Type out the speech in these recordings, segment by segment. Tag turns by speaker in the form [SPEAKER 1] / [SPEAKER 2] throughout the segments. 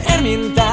[SPEAKER 1] perminta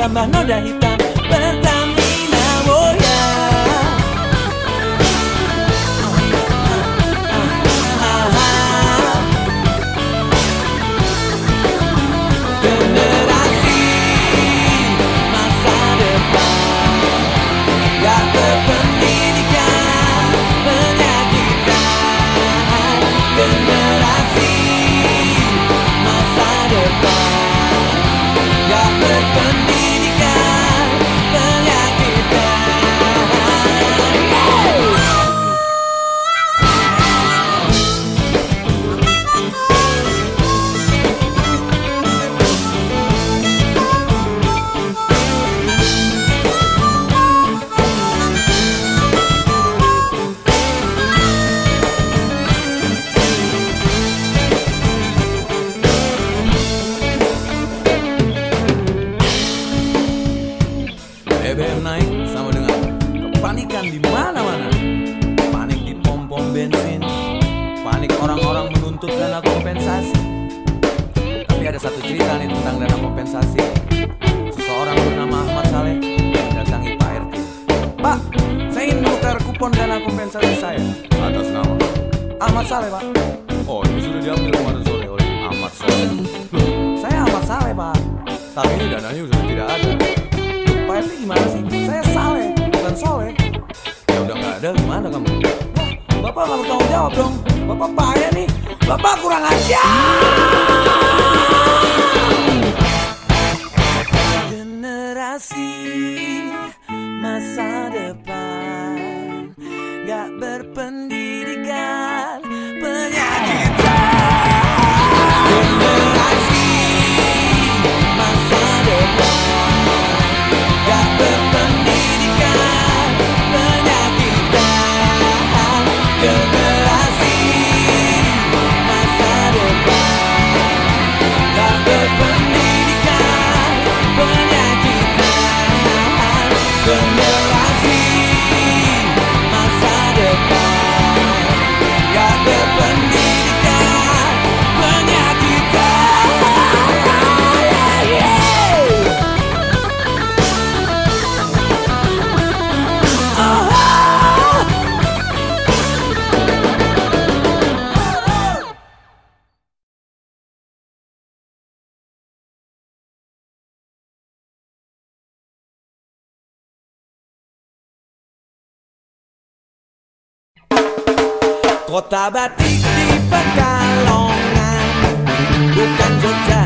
[SPEAKER 1] Damas no las así más adelante. Kota batik di Pekalongan. Bukan Jogja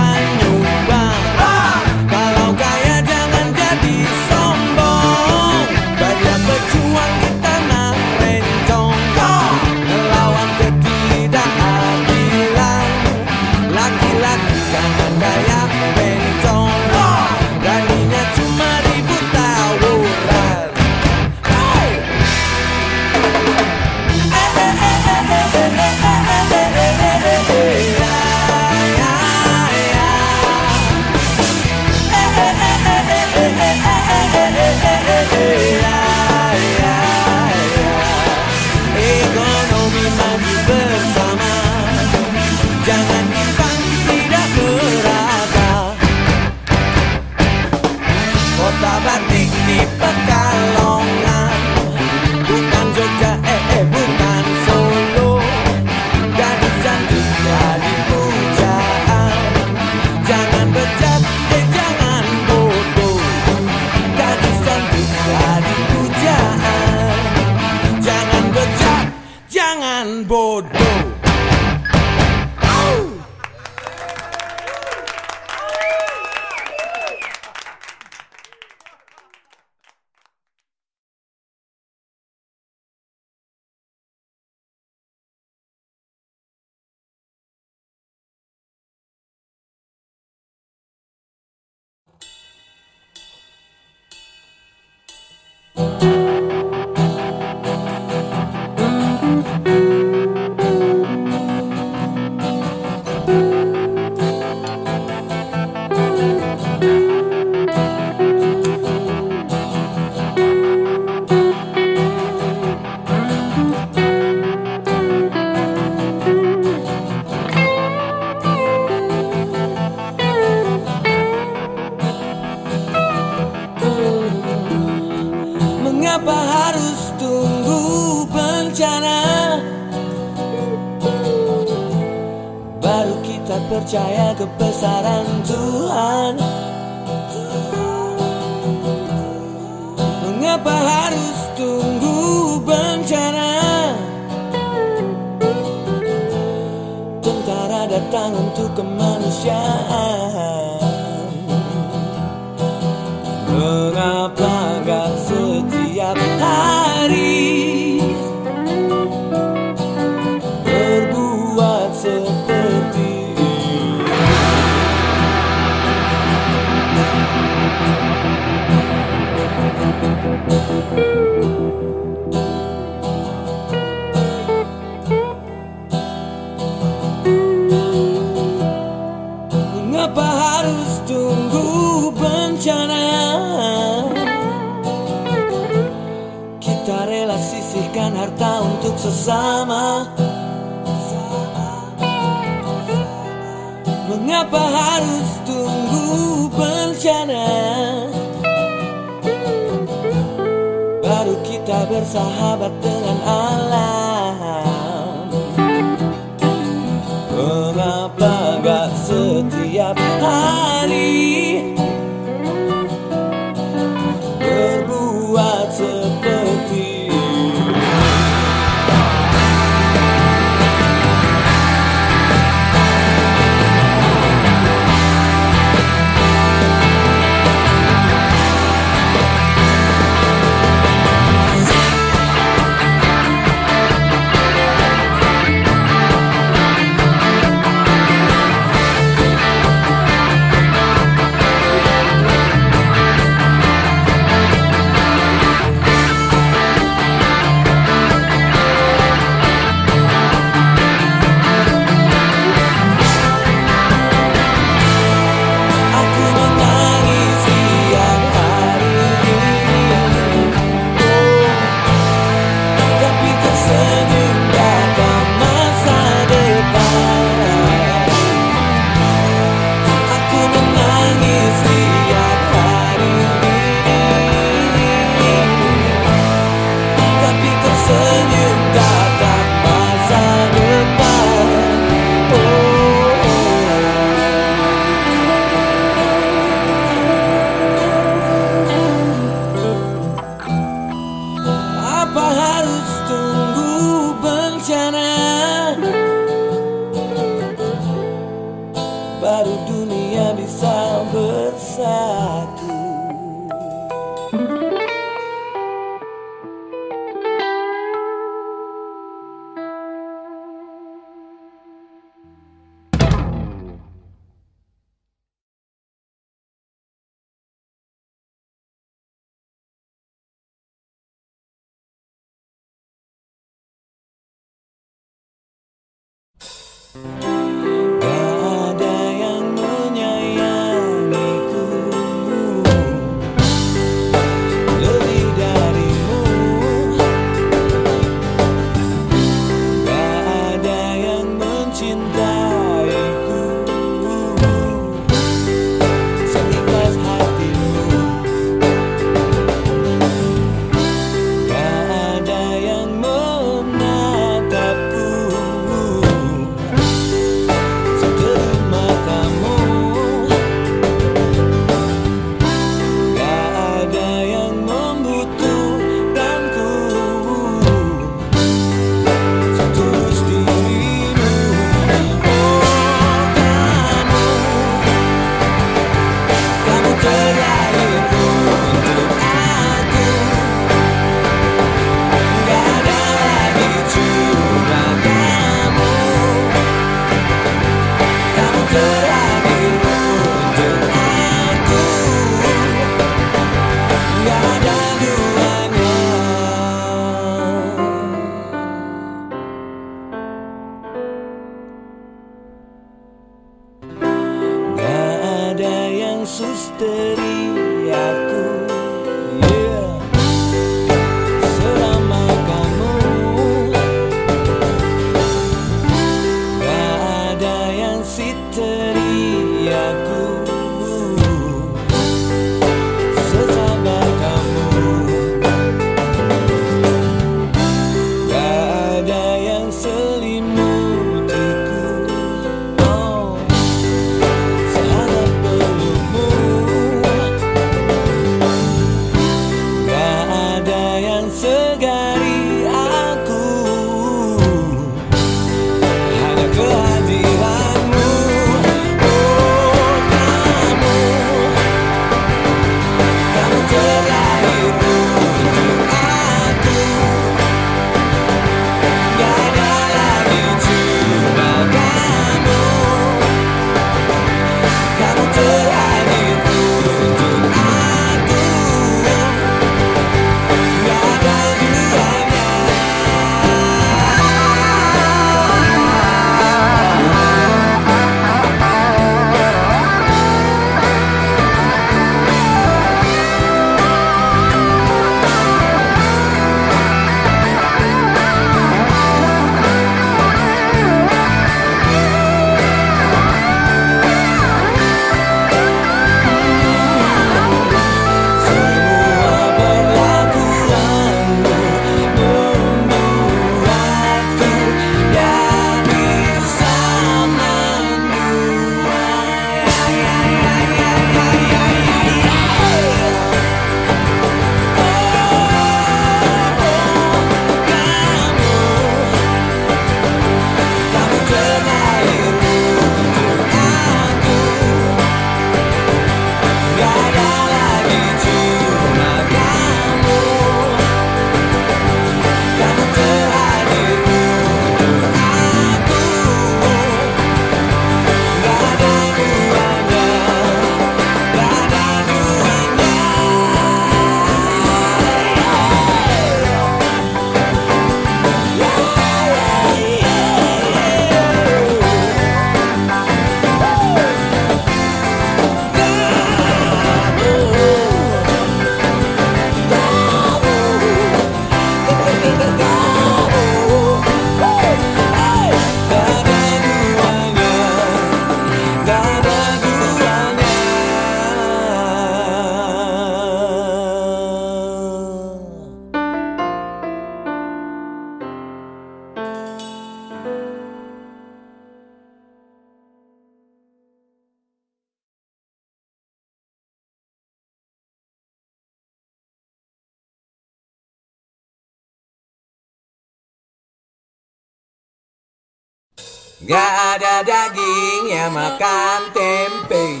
[SPEAKER 1] Gak ada daging ya makan tempe.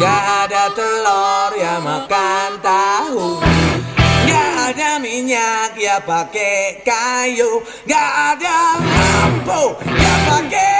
[SPEAKER 1] Gak ada telur ya makan tahu. Gak ada minyak ya pakai kayu. Gak ada lampu ya pakai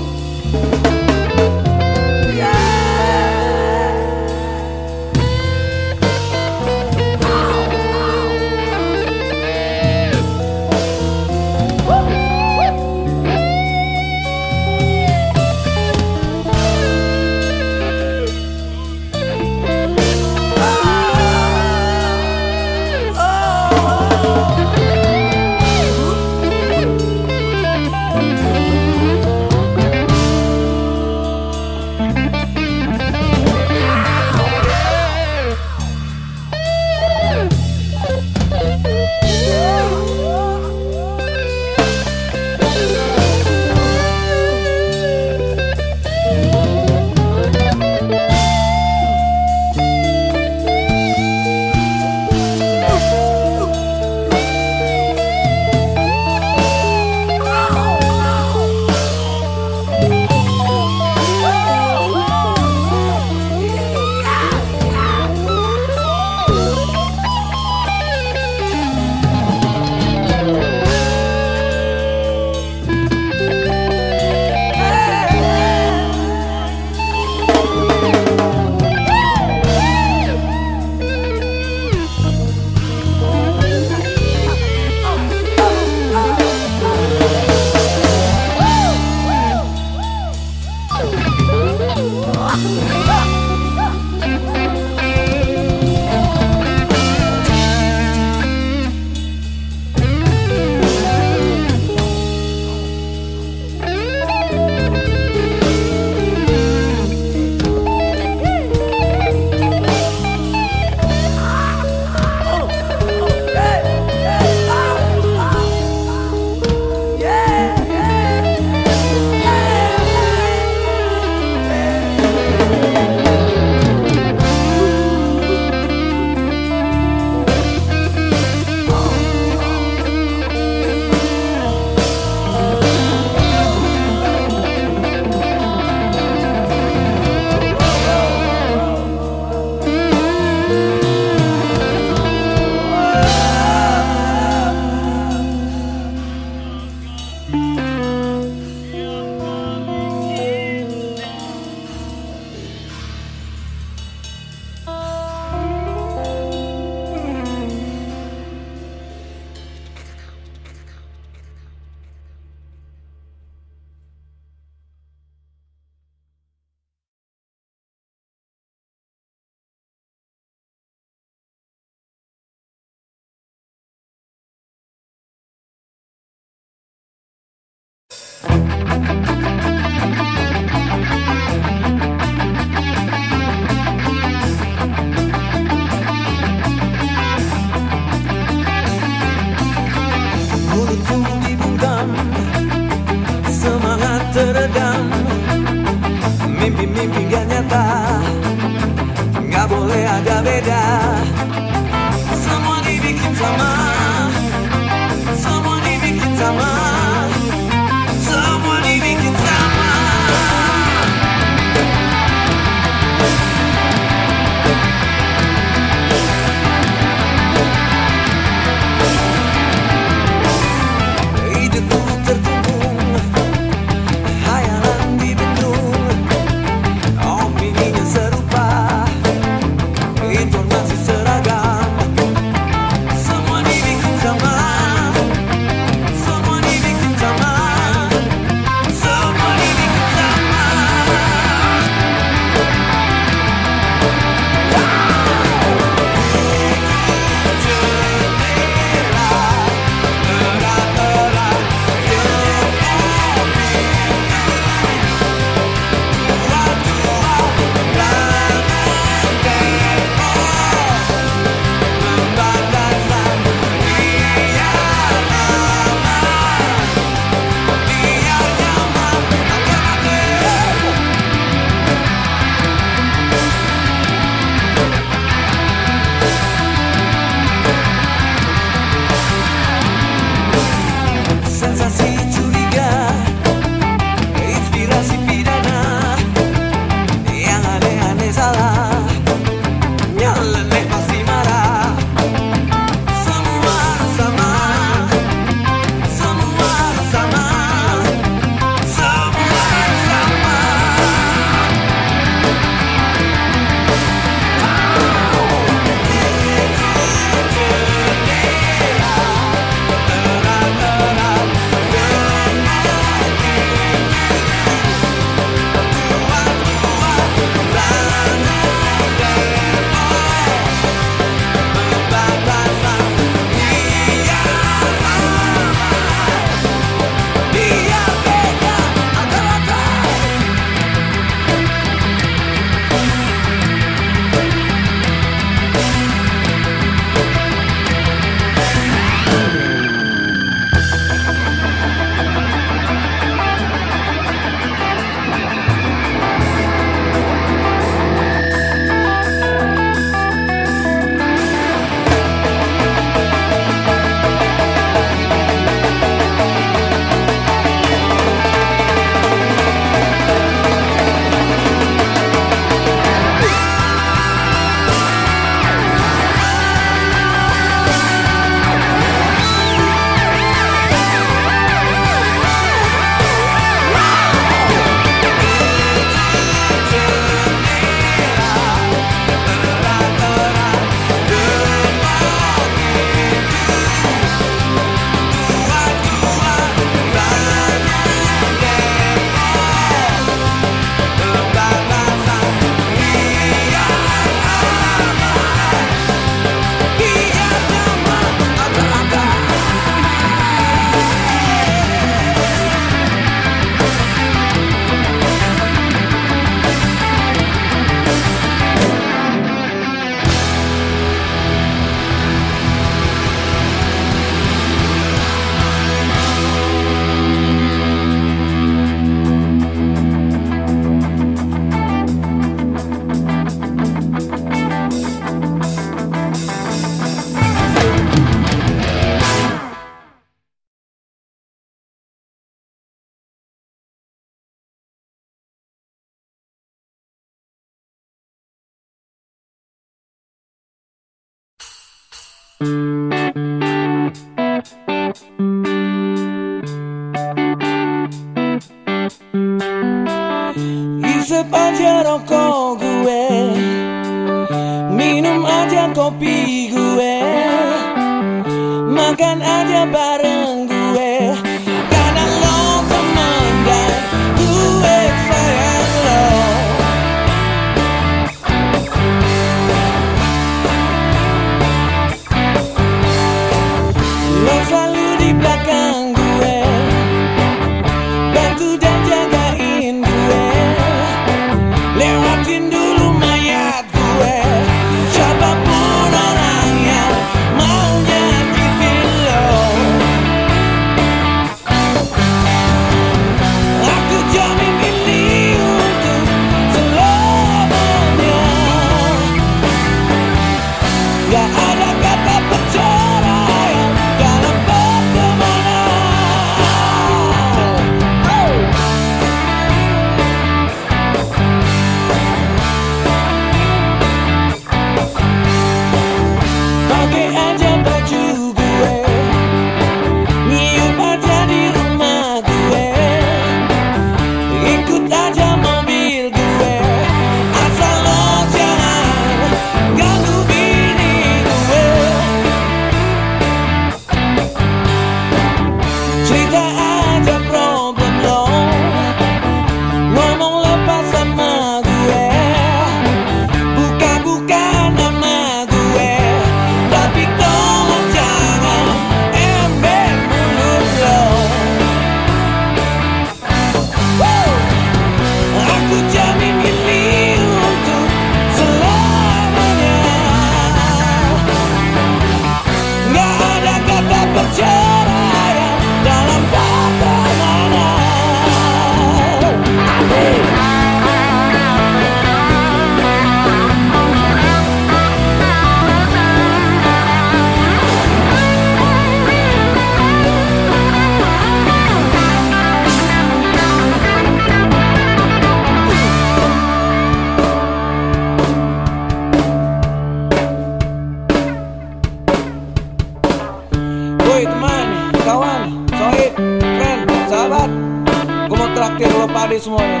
[SPEAKER 1] Traktir lo pade semuanya.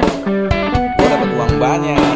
[SPEAKER 1] Gue dapet uang banyak